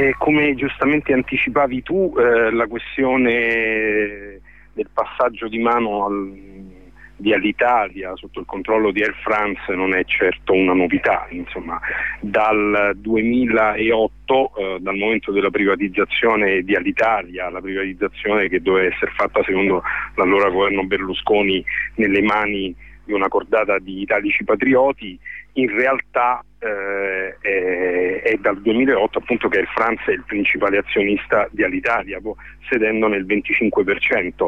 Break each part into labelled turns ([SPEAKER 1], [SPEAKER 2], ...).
[SPEAKER 1] E come giustamente anticipavi tu, eh, la questione del passaggio di mano al, di Alitalia sotto il controllo di Air France non è certo una novità, insomma, dal 2008, eh, dal momento della privatizzazione di Alitalia, la privatizzazione che doveva essere fatta secondo l'allora governo Berlusconi nelle mani di una cordata di italici patrioti, in realtà eh, è, è, dal 2008 appunto che Air France è il principale azionista di Alitalia, sedendo nel 25%,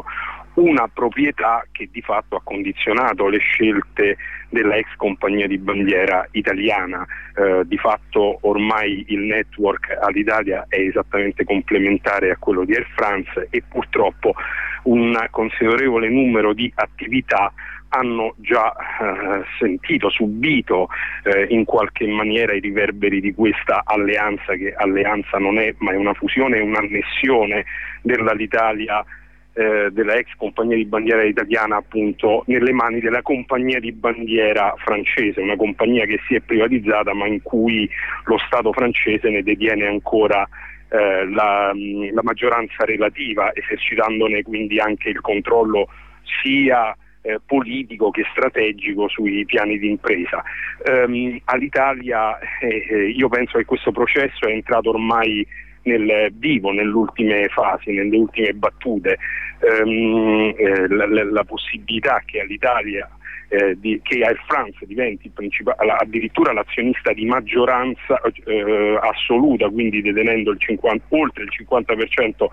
[SPEAKER 1] una proprietà che di fatto ha condizionato le scelte della ex compagnia di bandiera italiana. Eh, di fatto ormai il network all'Italia è esattamente complementare a quello di Air France e purtroppo un considerevole numero di attività hanno già eh, sentito, subito eh, in qualche maniera i riverberi di questa alleanza che alleanza non è ma è una fusione e un'annessione dell'Alitalia eh, della ex compagnia di bandiera italiana appunto nelle mani della compagnia di bandiera francese, una compagnia che si è privatizzata ma in cui lo Stato francese ne detiene ancora eh, la, la, maggioranza relativa, esercitandone quindi anche il controllo sia eh, politico che strategico sui piani di impresa. Um, all'Italia eh, eh, io penso che questo processo è entrato ormai nel vivo, nelle ultime fasi, nelle ultime battute, um, eh, la, la, la, possibilità che all'Italia eh, di, che Air France diventi addirittura l'azionista di maggioranza eh, assoluta, quindi detenendo il 50, oltre il 50%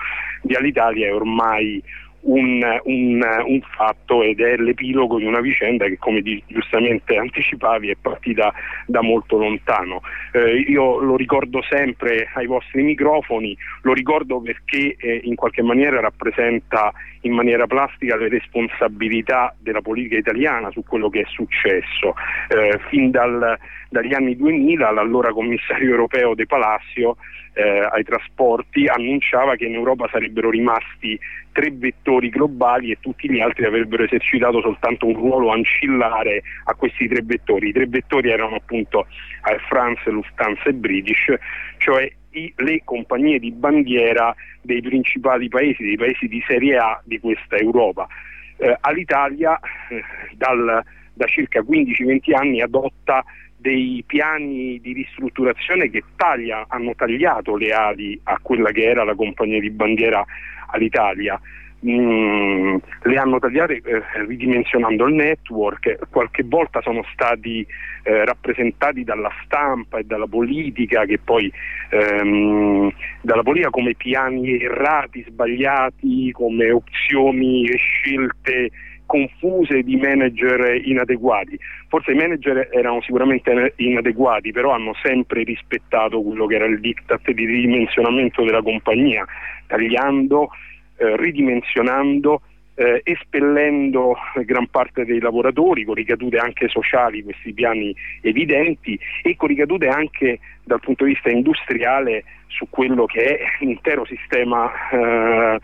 [SPEAKER 1] di Alitalia è ormai un, un, un, fatto ed è l'epilogo di una vicenda che come giustamente anticipavi è partita da molto lontano. Eh, io lo ricordo sempre ai vostri microfoni, lo ricordo perché eh, in qualche maniera rappresenta in maniera plastica le responsabilità della politica italiana su quello che è successo. Eh, fin dal, dagli anni 2000 l'allora commissario europeo De Palacio eh, ai trasporti annunciava che in Europa sarebbero rimasti tre vettori globali e tutti gli altri avrebbero esercitato soltanto un ruolo ancillare a questi tre vettori. I tre vettori erano appunto Air France, Lufthansa e British, cioè i, le compagnie di bandiera dei principali paesi, dei paesi di serie A di questa Europa. Eh, all'Italia eh, dal, da circa 15-20 anni adotta dei piani di ristrutturazione che taglia, hanno tagliato le ali a quella che era la compagnia di bandiera all'Italia. Mm, le hanno tagliate eh, ridimensionando il network, qualche volta sono stati eh, rappresentati dalla stampa e dalla politica, che poi ehm, dalla politica come piani errati, sbagliati, come opzioni e scelte confuse di manager inadeguati. Forse i manager erano sicuramente inadeguati, però hanno sempre rispettato quello che era il diktat di ridimensionamento della compagnia, tagliando, eh, ridimensionando eh, espellendo gran parte dei lavoratori con ricadute anche sociali, questi piani evidenti e con ricadute anche dal punto di vista industriale su quello che è l'intero sistema eh,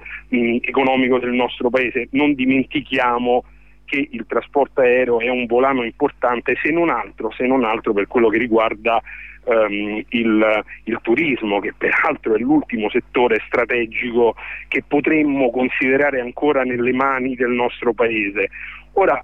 [SPEAKER 1] economico del nostro paese. Non dimentichiamo che il trasporto aereo è un volano importante se non altro, se non altro per quello che riguarda um, il, il, turismo, che peraltro è l'ultimo settore strategico che potremmo considerare ancora nelle mani del nostro Paese. Ora,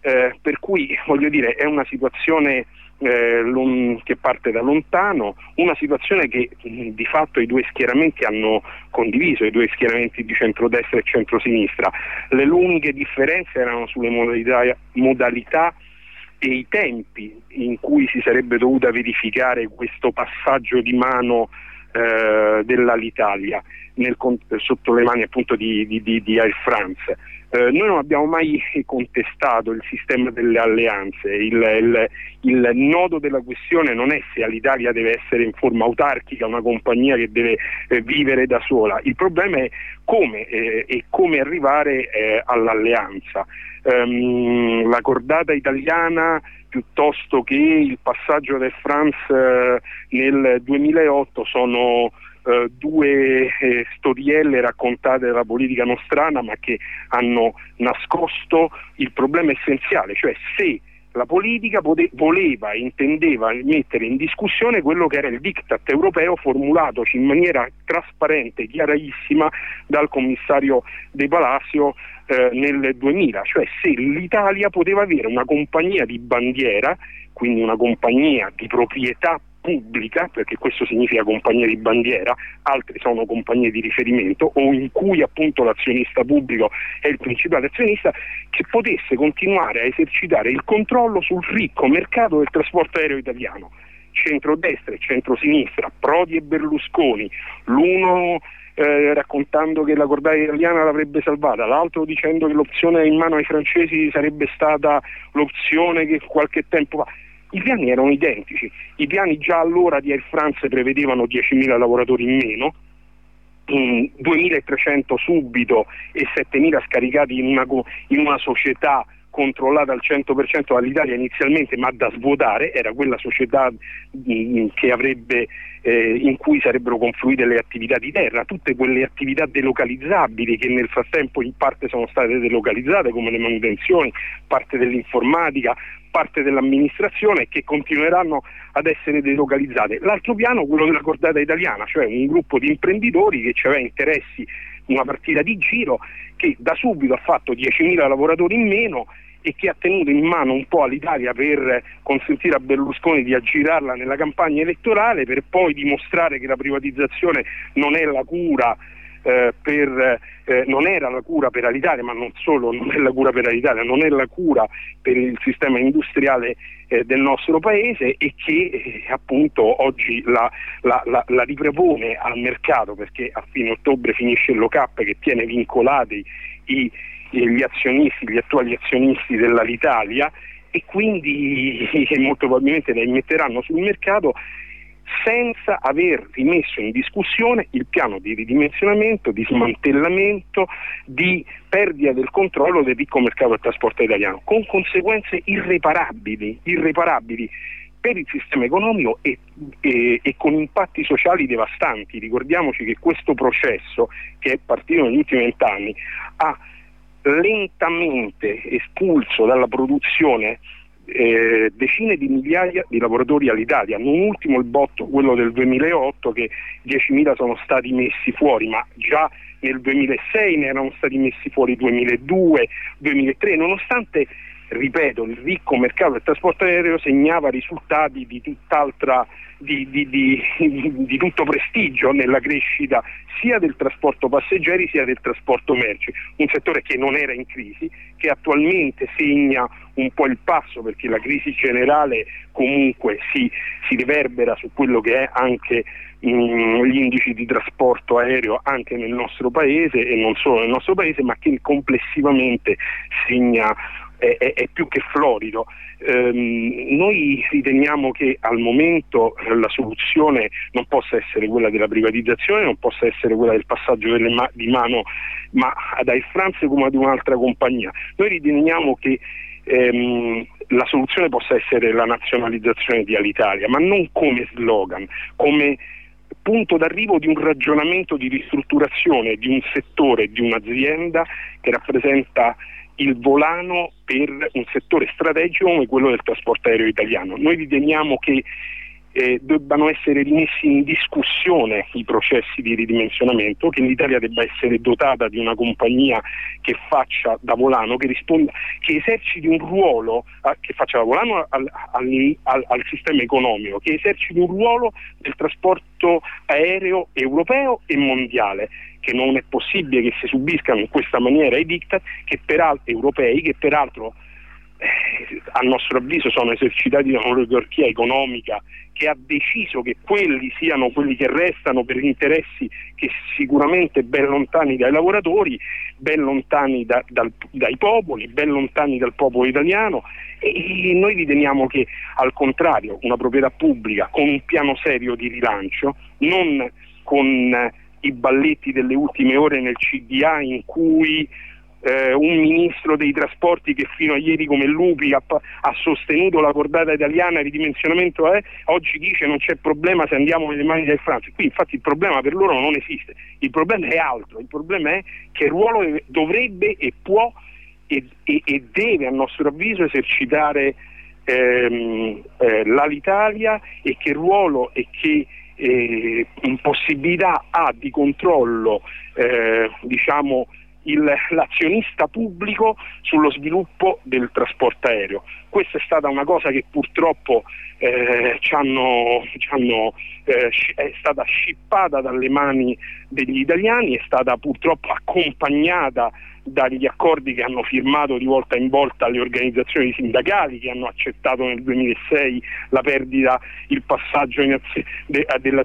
[SPEAKER 1] eh, per cui voglio dire, è una situazione eh, che parte da lontano, una situazione che mh, di fatto i due schieramenti hanno condiviso, i due schieramenti di centrodestra e centrosinistra. Le lunghe differenze erano sulle modalità, modalità e i tempi in cui si sarebbe dovuta verificare questo passaggio di mano eh, dell'Alitalia sotto le mani appunto di, di, di Air France. Eh, noi non abbiamo mai contestato il sistema delle alleanze, il, il, il, nodo della questione non è se Alitalia deve essere in forma autarchica, una compagnia che deve eh, vivere da sola, il problema è come eh, e come arrivare eh, all'alleanza. Um, la cordata italiana piuttosto che il passaggio del France eh, nel 2008 sono eh, due eh, storielle raccontate dalla politica nostrana ma che hanno nascosto il problema essenziale, cioè se la politica pote- voleva intendeva mettere in discussione quello che era il diktat europeo formulatoci in maniera trasparente, chiarissima dal commissario De Palacio eh, nel 2000, cioè se l'Italia poteva avere una compagnia di bandiera, quindi una compagnia di proprietà pubblica, perché questo significa compagnia di bandiera, altre sono compagnie di riferimento o in cui appunto l'azionista pubblico è il principale azionista, che potesse continuare a esercitare il controllo sul ricco mercato del trasporto aereo italiano. Centrodestra e centrosinistra, Prodi e Berlusconi, l'uno eh, raccontando che la cordata italiana l'avrebbe salvata, l'altro dicendo che l'opzione in mano ai francesi sarebbe stata l'opzione che qualche tempo fa i piani erano identici, i piani già allora di Air France prevedevano 10.000 lavoratori in meno, 2.300 subito e 7.000 scaricati in una, in una società controllata al 100% dall'Italia inizialmente ma da svuotare, era quella società avrebbe, eh, in cui sarebbero confluite le attività di terra, tutte quelle attività delocalizzabili che nel frattempo in parte sono state delocalizzate come le manutenzioni, parte dell'informatica, parte dell'amministrazione che continueranno ad essere delocalizzate. L'altro piano, quello della cordata italiana, cioè un gruppo di imprenditori che aveva interessi una partita di giro che da subito ha fatto 10.000 lavoratori in meno e che ha tenuto in mano un po' all'Italia per consentire a Berlusconi di aggirarla nella campagna elettorale per poi dimostrare che la privatizzazione non è la cura eh, per, eh, non era la cura per l'Italia, ma non solo non è la cura per l'Italia, non è la cura per il sistema industriale eh, del nostro paese e che eh, appunto oggi la, la, la, la, ripropone al mercato perché a fine ottobre finisce il lock-up che tiene vincolati i, gli azionisti, gli attuali azionisti dell'Alitalia e quindi molto probabilmente la immetteranno sul mercato senza aver rimesso in discussione il piano di ridimensionamento, di smantellamento, di perdita del controllo del ricco mercato del trasporto italiano, con conseguenze irreparabili, irreparabili per il sistema economico e, e, e, con impatti sociali devastanti. Ricordiamoci che questo processo, che è partito negli ultimi vent'anni, ha lentamente espulso dalla produzione eh, decine di migliaia di lavoratori all'Italia, non ultimo il botto, quello del 2008 che 10.000 sono stati messi fuori, ma già nel 2006 ne erano stati messi fuori 2002, 2003, nonostante ripeto, il ricco mercato del trasporto aereo segnava risultati di tutt'altra di, di, di, di, tutto prestigio nella crescita sia del trasporto passeggeri sia del trasporto merci, un settore che non era in crisi, che attualmente segna un po' il passo perché la crisi generale comunque si, si riverbera su quello che è anche mm, gli indici di trasporto aereo anche nel nostro paese e non solo nel nostro paese, ma che complessivamente segna è, è, è più che florido. Ehm, noi riteniamo che al momento la soluzione non possa essere quella della privatizzazione, non possa essere quella del passaggio ma- di mano ma ad Air France come ad un'altra compagnia. Noi riteniamo che ehm, la soluzione possa essere la nazionalizzazione di Alitalia, ma non come slogan, come punto d'arrivo di un ragionamento di ristrutturazione di un settore, di un'azienda che rappresenta il volano per un settore strategico come quello del trasporto aereo italiano. Noi riteniamo che eh, debbano essere rimessi in discussione i processi di ridimensionamento, che l'Italia debba essere dotata di una compagnia che faccia da volano, che, risponda, che eserciti un ruolo, eh, che faccia da volano al, al, al, al, sistema economico, che eserciti un ruolo nel trasporto aereo europeo e mondiale che non è possibile che si subiscano in questa maniera i diktat che peraltro, europei che peraltro eh, a nostro avviso sono esercitati da un'oligarchia economica che ha deciso che quelli siano quelli che restano per interessi che sicuramente ben lontani dai lavoratori, ben lontani da, dal, dai popoli, ben lontani dal popolo italiano. E, e noi riteniamo che al contrario una proprietà pubblica con un piano serio di rilancio, non con i balletti delle ultime ore nel CDA in cui eh, un ministro dei trasporti che fino a ieri come Lupi ha, ha sostenuto la cordata italiana, ridimensionamento è, oggi dice non c'è problema se andiamo nelle mani del Francia. Qui infatti il problema per loro non esiste, il problema è altro, il problema è che ruolo dovrebbe e può e, e, e deve a nostro avviso esercitare ehm, eh, l'Alitalia e che ruolo e che eh, possibilità ha di controllo eh, diciamo, l'azionista pubblico sullo sviluppo del trasporto aereo. Questa è stata una cosa che purtroppo eh, c'hanno, c'hanno, eh, è stata scippata dalle mani degli italiani, è stata purtroppo accompagnata dagli accordi che hanno firmato di volta in volta le organizzazioni sindacali che hanno accettato nel 2006 la perdita, il passaggio azio, de, delle,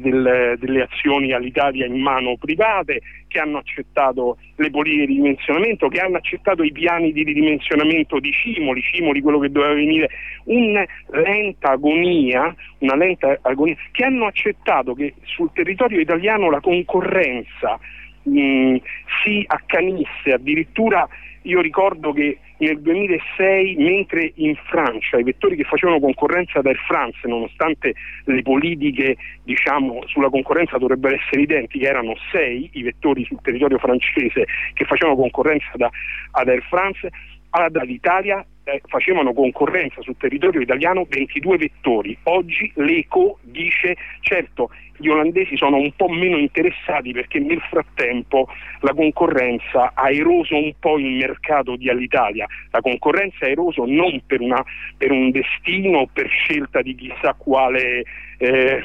[SPEAKER 1] delle, delle azioni all'Italia in mano private, che hanno accettato le politiche di dimensionamento, che hanno accettato i piani di ridimensionamento di Cimoli, Cimoli quello che doveva venire, una lenta agonia, una lenta agonia, che hanno accettato che sul territorio italiano la concorrenza mh, si accanisse, addirittura io ricordo che nel 2006 mentre in Francia i vettori che facevano concorrenza ad Air France nonostante le politiche diciamo, sulla concorrenza dovrebbero essere identiche erano sei i vettori sul territorio francese che facevano concorrenza ad Air France all'Italia eh, facevano concorrenza sul territorio italiano 22 vettori. Oggi l'ECO dice certo gli olandesi sono un po' meno interessati perché nel frattempo la concorrenza ha eroso un po' il mercato di Alitalia. La concorrenza ha eroso non per, una, per un destino o per scelta di chissà quale eh,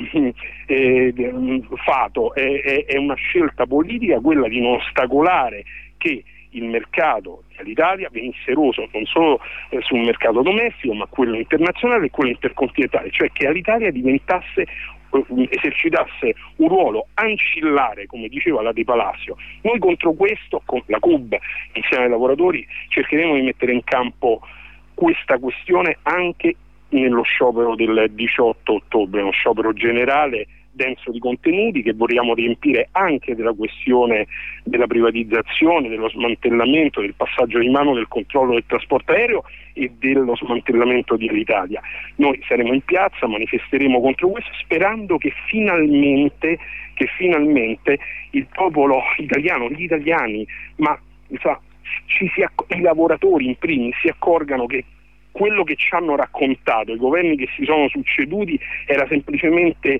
[SPEAKER 1] eh, fato, è, è, è una scelta politica quella di non ostacolare che il mercato dell'Italia venisse eroso non solo eh, sul mercato domestico ma quello internazionale e quello intercontinentale, cioè che l'Italia diventasse eh, esercitasse un ruolo ancillare, come diceva la De Palacio. Noi contro questo, con la CUB, insieme ai lavoratori, cercheremo di mettere in campo questa questione anche nello sciopero del 18 ottobre, uno sciopero generale denso di contenuti che vogliamo riempire anche della questione della privatizzazione, dello smantellamento, del passaggio di mano del controllo del trasporto aereo e dello smantellamento di Alitalia. Noi saremo in piazza, manifesteremo contro questo sperando che finalmente, che finalmente il popolo italiano, gli italiani, ma sa, acc- i lavoratori in primis si accorgano che quello che ci hanno raccontato i governi che si sono succeduti era semplicemente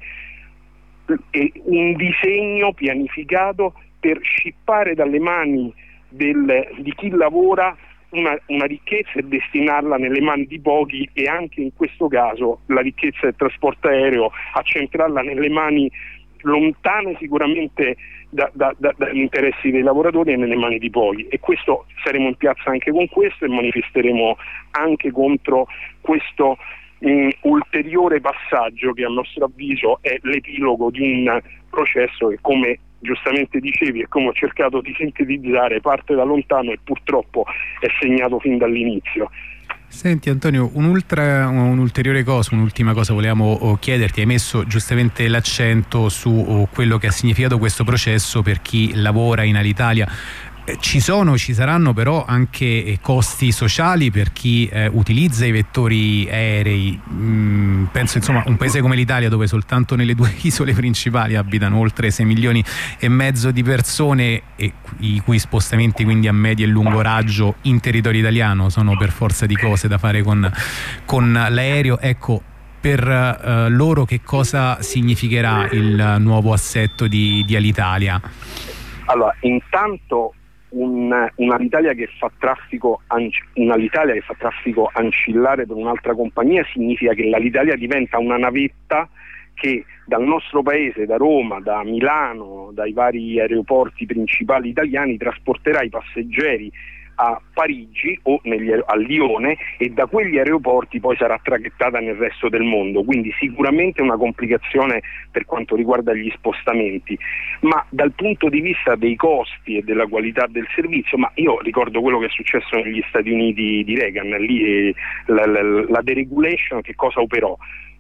[SPEAKER 1] un disegno pianificato per scippare dalle mani del, di chi lavora una, una, ricchezza e destinarla nelle mani di pochi e anche in questo caso la ricchezza del trasporto aereo accentrarla nelle mani lontane sicuramente da, da, da, dagli interessi dei lavoratori e nelle mani di pochi. E questo saremo in piazza anche con questo e manifesteremo anche contro questo un ulteriore passaggio che a nostro avviso è l'epilogo di un processo che come giustamente dicevi e come ho cercato di sintetizzare parte da lontano e purtroppo è segnato fin dall'inizio.
[SPEAKER 2] Senti Antonio, un'ulteriore un cosa, un'ultima cosa volevamo oh, chiederti, hai messo giustamente l'accento su oh, quello che ha significato questo processo per chi lavora in Alitalia ci sono, ci saranno però anche eh, costi sociali per chi eh, utilizza i vettori aerei. Mm, penso insomma un paese come l'Italia dove soltanto nelle due isole principali abitano oltre 6 milioni e mezzo di persone e i cui spostamenti quindi a medio e lungo raggio in territorio italiano sono per forza di cose da fare con, con l'aereo. Ecco, per uh, loro che cosa significherà il nuovo assetto di, di Alitalia?
[SPEAKER 1] Allora, intanto un, un'Alitalia, che fa traffico, un'Alitalia che fa traffico ancillare per un'altra compagnia significa che l'Alitalia diventa una navetta che dal nostro paese, da Roma, da Milano, dai vari aeroporti principali italiani trasporterà i passeggeri a Parigi o negli, a Lione e da quegli aeroporti poi sarà traghettata nel resto del mondo, quindi sicuramente una complicazione per quanto riguarda gli spostamenti, ma dal punto di vista dei costi e della qualità del servizio, ma io ricordo quello che è successo negli Stati Uniti di Reagan, lì eh, la, la, la deregulation che cosa operò?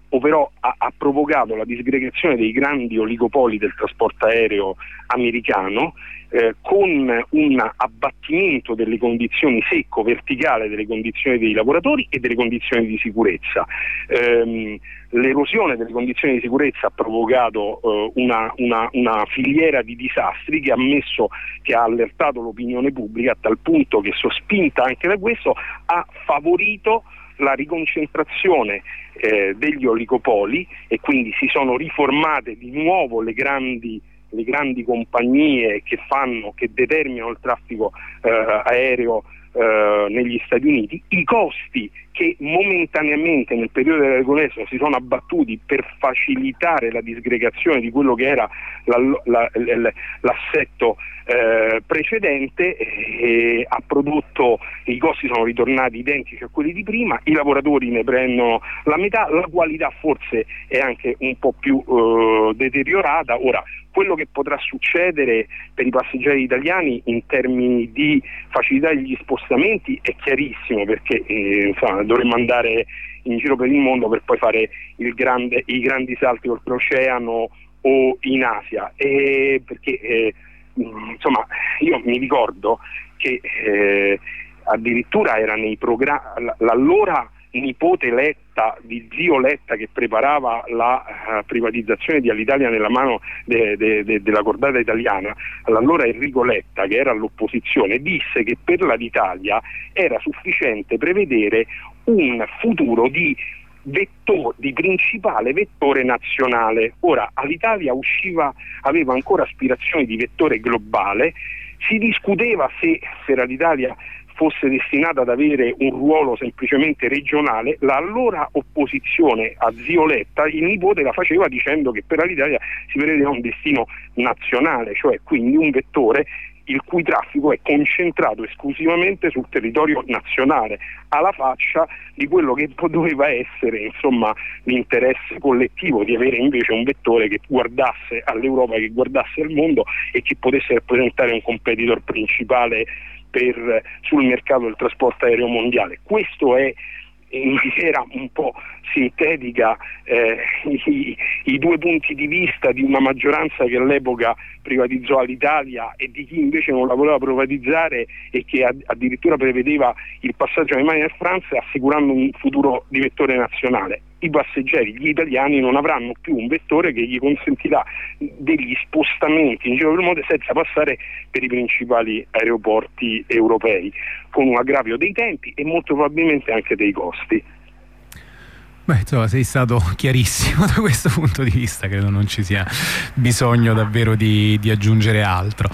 [SPEAKER 1] Operò, ha, ha, provocato la disgregazione dei grandi oligopoli del trasporto aereo americano eh, con un abbattimento delle condizioni secco, verticale delle condizioni dei lavoratori e delle condizioni di sicurezza. Ehm, l'erosione delle condizioni di sicurezza ha provocato eh, una, una, una, filiera di disastri che ha, messo, che ha allertato l'opinione pubblica a tal punto che sospinta anche da questo ha favorito la riconcentrazione eh, degli oligopoli e quindi si sono riformate di nuovo le grandi le grandi compagnie che, fanno, che determinano il traffico eh, aereo eh, negli Stati Uniti, i costi che momentaneamente nel periodo della Regonesco si sono abbattuti per facilitare la disgregazione di quello che era l'assetto eh, precedente eh, ha prodotto, i costi sono ritornati identici a quelli di prima, i lavoratori ne prendono la metà, la qualità forse è anche un po' più eh, deteriorata. Ora, quello che potrà succedere per i passeggeri italiani in termini di facilità degli spostamenti è chiarissimo perché eh, insomma, dovremmo andare in giro per il mondo per poi fare grande, i grandi salti oltreoceano o in Asia. E perché eh, insomma, io mi ricordo che eh, addirittura era nei programmi l'allora nipote Letta, di zio Letta che preparava la uh, privatizzazione di Alitalia nella mano de, de, de, della cordata italiana, allora Enrico Letta che era all'opposizione disse che per l'Alitalia era sufficiente prevedere un futuro di Vettore, di principale vettore nazionale. Ora Alitalia usciva, aveva ancora aspirazioni di vettore globale, si discuteva se, se l'Italia fosse destinata ad avere un ruolo semplicemente regionale, l'allora opposizione a Zioletta, il nipote la faceva dicendo che per l'Italia si prevedeva un destino nazionale, cioè quindi un vettore il cui traffico è concentrato esclusivamente sul territorio nazionale, alla faccia di quello che doveva essere insomma, l'interesse collettivo di avere invece un vettore che guardasse all'Europa, che guardasse al mondo e che potesse rappresentare un competitor principale per, sul mercato del trasporto aereo mondiale. Questo è in maniera un po' sintetica eh, i, i, due punti di vista di una maggioranza che all'epoca privatizzò l'Italia e di chi invece non la voleva privatizzare e che addirittura prevedeva il passaggio alle mani del Francia assicurando un futuro di vettore nazionale i passeggeri, gli italiani non avranno più un vettore che gli consentirà degli spostamenti in giro per il mondo senza passare per i principali aeroporti europei, con un aggravio dei tempi e molto probabilmente anche dei costi.
[SPEAKER 2] Beh, insomma, sei stato chiarissimo da questo punto di vista, credo non ci sia bisogno davvero di, di aggiungere altro.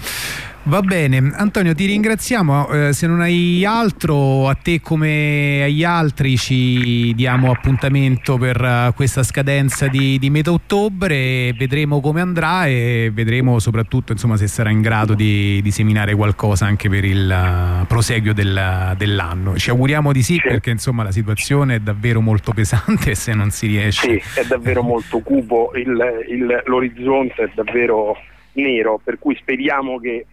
[SPEAKER 2] Va bene, Antonio ti ringraziamo, eh, se non hai altro a te come agli altri ci diamo appuntamento per uh, questa scadenza di, di, metà ottobre, vedremo come andrà e vedremo soprattutto insomma, se sarà in grado di, di seminare qualcosa anche per il uh, proseguio del, dell'anno. Ci auguriamo di sì, perché insomma la situazione è davvero molto pesante se non si riesce...
[SPEAKER 1] Sì, è davvero molto cupo, l'orizzonte è davvero nero, per cui speriamo che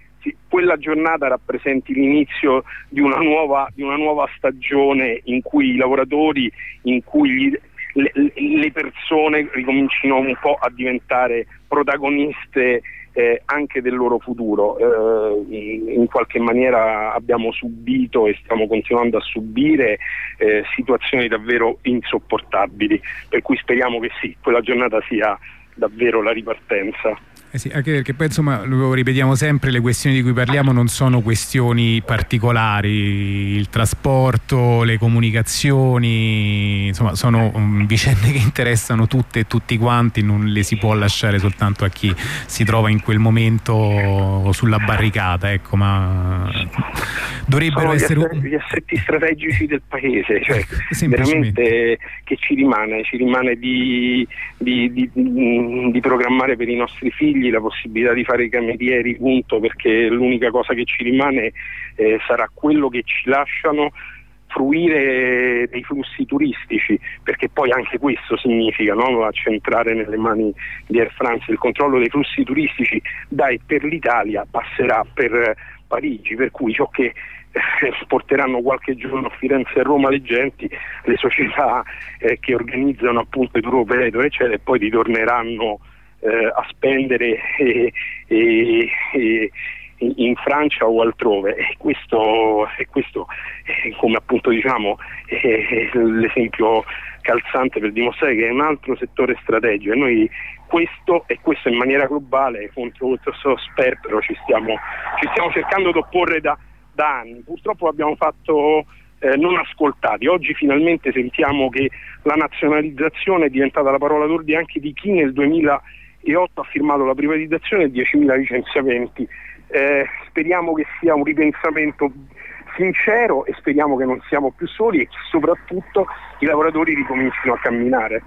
[SPEAKER 1] quella giornata rappresenti l'inizio di una, nuova, di una nuova stagione in cui i lavoratori, in cui gli, le, le, persone ricomincino un po' a diventare protagoniste eh, anche del loro futuro. Eh, in qualche maniera abbiamo subito e stiamo continuando a subire eh, situazioni davvero insopportabili, per cui speriamo che sì, quella giornata sia davvero la ripartenza.
[SPEAKER 2] Eh sì, anche perché poi insomma lo ripetiamo sempre, le questioni di cui parliamo non sono questioni particolari, il trasporto, le comunicazioni, insomma sono um, vicende che interessano tutte e tutti quanti, non le si può lasciare soltanto a chi si trova in quel momento sulla barricata, ecco, ma dovrebbero essere...
[SPEAKER 1] Gli assetti strategici del paese, cioè veramente che ci rimane, ci rimane di, di, di, di programmare per i nostri figli figli la possibilità di fare i camerieri, punto, perché l'unica cosa che ci rimane eh, sarà quello che ci lasciano fruire dei flussi turistici, perché poi anche questo significa no? accentrare nelle mani di Air France il controllo dei flussi turistici da e per l'Italia passerà per Parigi, per cui ciò che eh, porteranno qualche giorno a Firenze e Roma le genti, le società eh, che organizzano appunto i tour operator eccetera e poi ritorneranno eh, a spendere e, e, e, in Francia o altrove. E questo, e questo eh, come appunto diciamo è l'esempio calzante per dimostrare che è un altro settore strategico. E noi questo e questo in maniera globale contro questo sperpero ci stiamo, ci stiamo cercando di opporre da, da anni. Purtroppo abbiamo fatto eh, non ascoltati. Oggi finalmente sentiamo che la nazionalizzazione è diventata la parola d'ordine anche di chi nel 2008 ha firmato la privatizzazione e 10.000 licenziamenti. Eh, speriamo che sia un ripensamento sincero e speriamo che non siamo più soli e che soprattutto i lavoratori ricomincino a camminare.